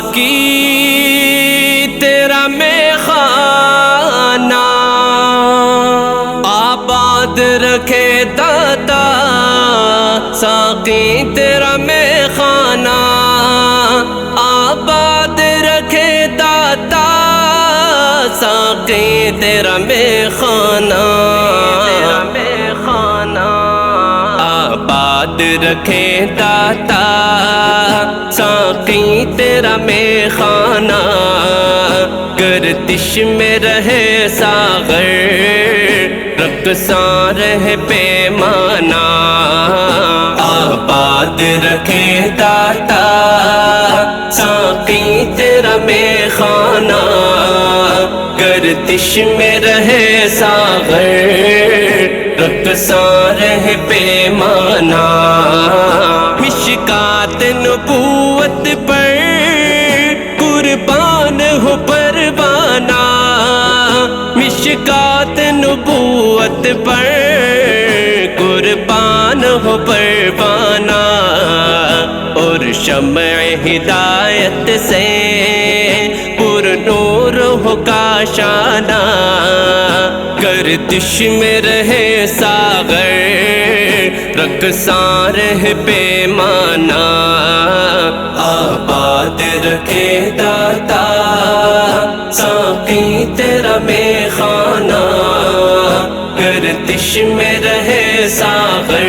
ساکی تیرا میں خانہ آباد رکھے دادا ساکی تیرا میں خانہ آباد رکھے دادا ساکی تیرا میں خانہ آباد رکھے داتا ساقی تیرا میں خانہ گردش میں رہے ساغر رقصاں رہ پیمانہ۔ آباد رکھے داتا، ساقی تیرا میں خانہ گردش میں رہے ساغر رقصاں رہ پیمانہ۔ مشکات نبوت پر قربان ہو پروانہ اور شمع ہدایت سے پر نور ہو کاشانہ گردش میں رہے ساغر رقصاں رہ پیمانہ آباد رکھے داتا ساقی تیرا میں خانہ گردش میں رہے ساغر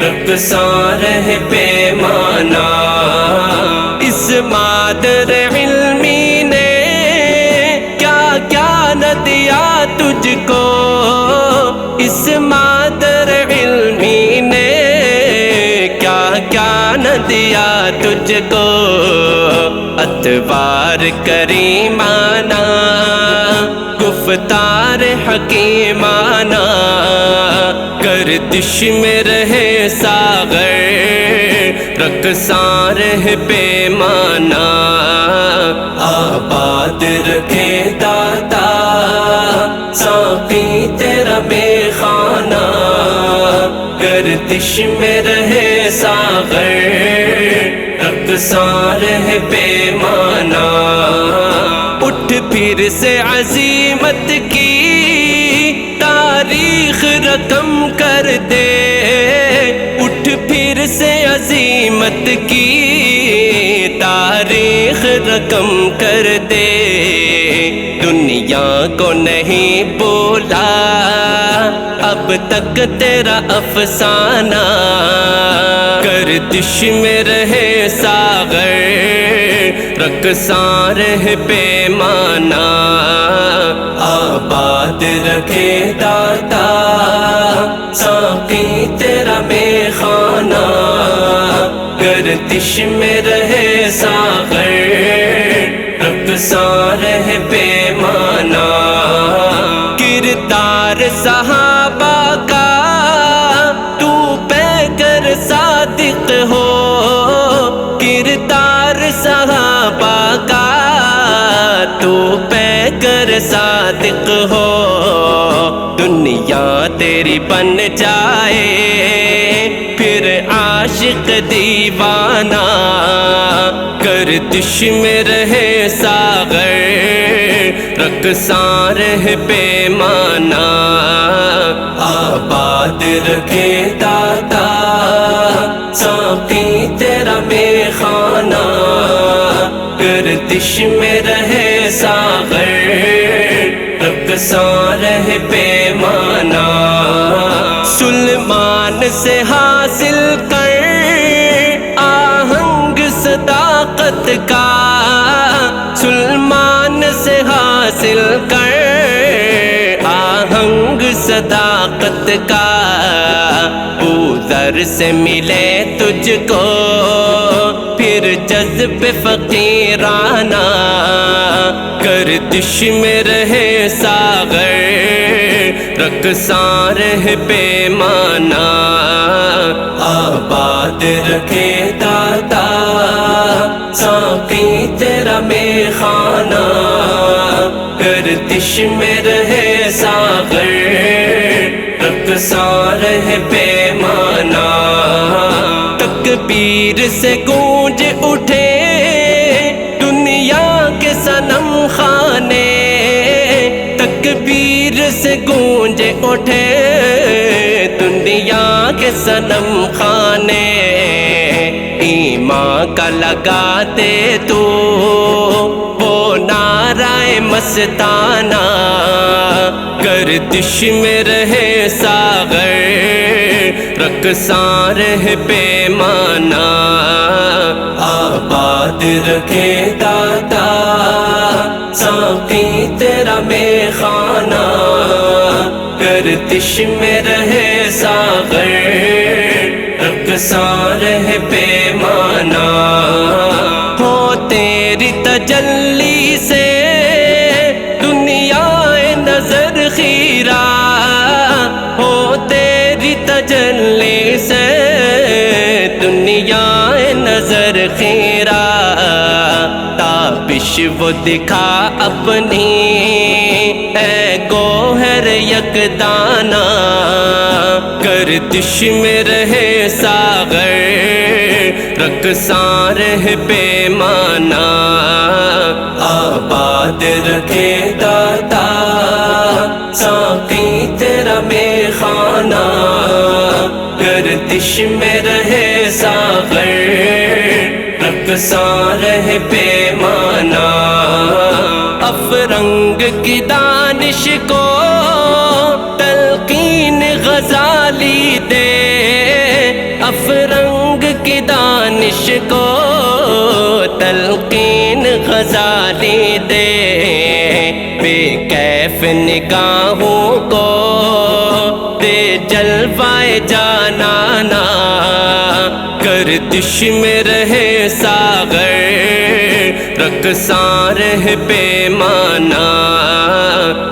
رقصاں رہے پیمانہ۔ اس مادر علمی نے کیا کیا نہ دیا تجھ کو؟ اس مادر دیا تجھ کو اتوار کریمانہ گفتار حکیمانہ گردش میں رہے ساغر رقصاں رہ پیمانہ آباد رکھے داتا ساقی تیرا بے خانہ گردش میں رہے ساغر رقصاں رہ پیمانہ۔ اٹھ پھر سے عظیمت کی تاریخ رقم کر دے۔ اٹھ پھر سے عظیمت کی تاریخ رقم کر دے۔ دنیا کو نہیں بولا۔ اب تک تیرا افسانہ گردش میں رہے ساغر رقصاں رہ پیمانہ۔ آباد رکھے داتا ساقی تیرا میں خانہ گردش میں رہے ساغر رقصاں رہ پیمانہ۔ پہ صادق ہو۔ دنیا تیری بن جائے۔ پھر عاشق دیوانہ۔ گردش میں رہے ساغر۔ رقصاں رہ پیمانہ۔ آباد رکھے داتا ساقی تیرا بے خانہ گردش میں رہے ساغر۔ رقصاں رہ پیمانہ۔ سلمان سے حاصل کر آہنگ صداقت کا۔ سلمان سے حاصل کر آہنگ صداقت کا۔ ادھر سے ملے تجھ کو۔ پھر جذب فقیرانہ گردش میں رہے ساغر، رقصاں رہ پیمانہ۔ آباد رکھے داتا ساقی تیرا میں خانہ گردش میں رہے ساغر رقصار ہے پیمانہ۔ تکبیر سے گونج اٹھے دنیا کے سنم خانے ایمان کا لگاتے تو وہ نعرہ مستانہ، گردش میں رہے ساغر رقصار ہے پیمانہ۔ آباد رکھے دادا ساقی تیرا میں خانہ گردش میں رہے ساغر رقصار ہے پیمانہ۔ ہو تیری تجلی سے دنیا نظر خیرا ہو تیری تجلی سے دنیا نظر خیرا تابش وہ دکھا اپنی اے گوہر یک دانا گردش میں رہے ساغر رقصار ہے پیمانہ۔ آباد رکھے دادا ساقی تیرا میں خانہ گردش میں رہے ساغر رقصار ہے پیمانہ۔ افرنگ کی دانش کو تلقین غزالی دے۔ افرنگ کی دانش کو تلقین غزالی دے۔ بے کیف نگاہوں کو دے جلوائے جانانا۔ گردش میں رہے ساغر رقصار ہے پیمانہ۔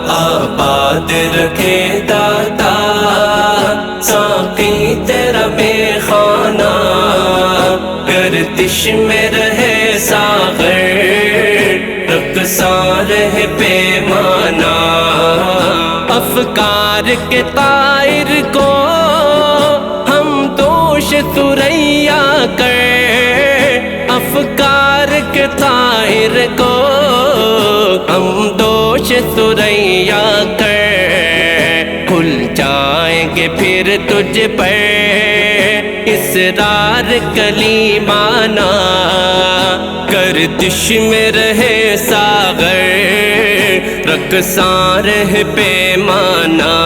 آباد رکھے دادا، ساقی تیرا میں خانہ گردش میں رہے ساغر، رقصار ہے پیمانہ۔ افکار کے طائر کو ہم دوش سریا کر۔ افکار کے طائر کو ہم دوش سریا کر۔ کھل جائیں گے پھر تجھ پر۔ اسرار کلی مانا گردش میں رہے ساغر۔ رقصار ہے پیمانہ۔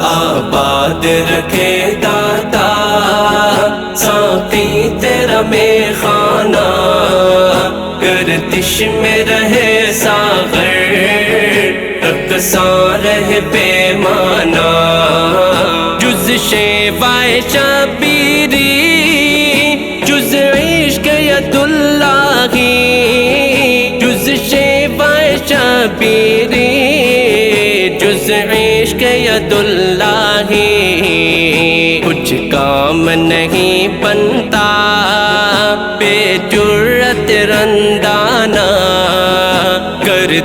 آباد رکھے دادا ساقی تیرا میں خانہ گردش میں رہے ساغر رقصار ہے پیمانہ۔ جز شیوائے شبیری جز عشق ید اللہ جز شیوائے شبیری جز عشق ید اللہ کچھ کام نہیں بنتا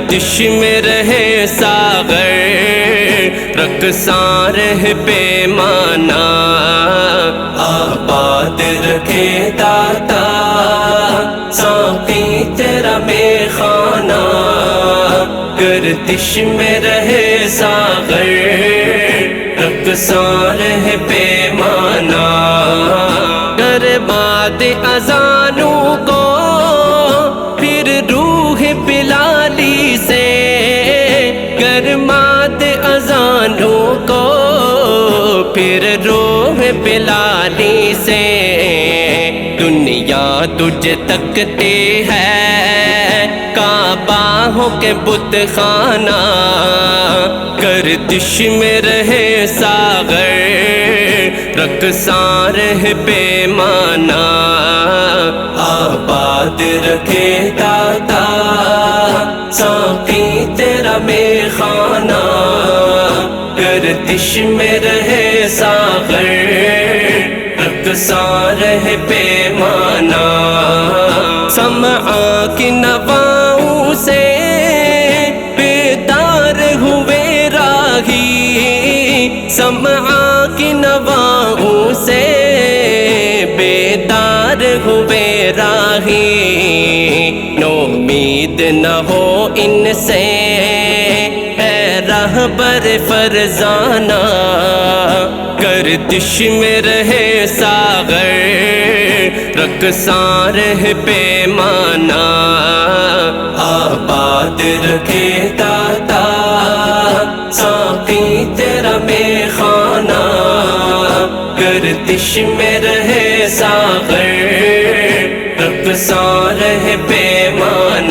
گردش میں رہے ساغر رقصار ہے پیمانہ آباد رکھے دادا ساقی تیرا میں خانہ۔ گردش میں رہے ساغر رقصار ہے پیمانہ گر باد پھر روح پلالی سے دنیا تجھ تکتے ہے۔ کعبہ کے بت خانہ، گردش میں رہے ساغر۔ رقصار ہے پیمانہ۔ آباد رکھے دادا ساقی تیرا میں خانہ گردش میں رہے ساغر رقصار ہے پیمانہ۔ سمعا کی نواؤں سے بیدار ہوئے راہی۔ سمعا کی نواؤں سے بیدار ہوئے راہی۔ نومید نہ ہو ان سے۔ اے فرزانہ گردش میں رہے ساغر رقصاں رہ پیمانہ۔ آباد رکھے داتا، ساقی تیرا میں خانہ۔ گردش میں رہے ساغر رقصاں رہ پیمانہ۔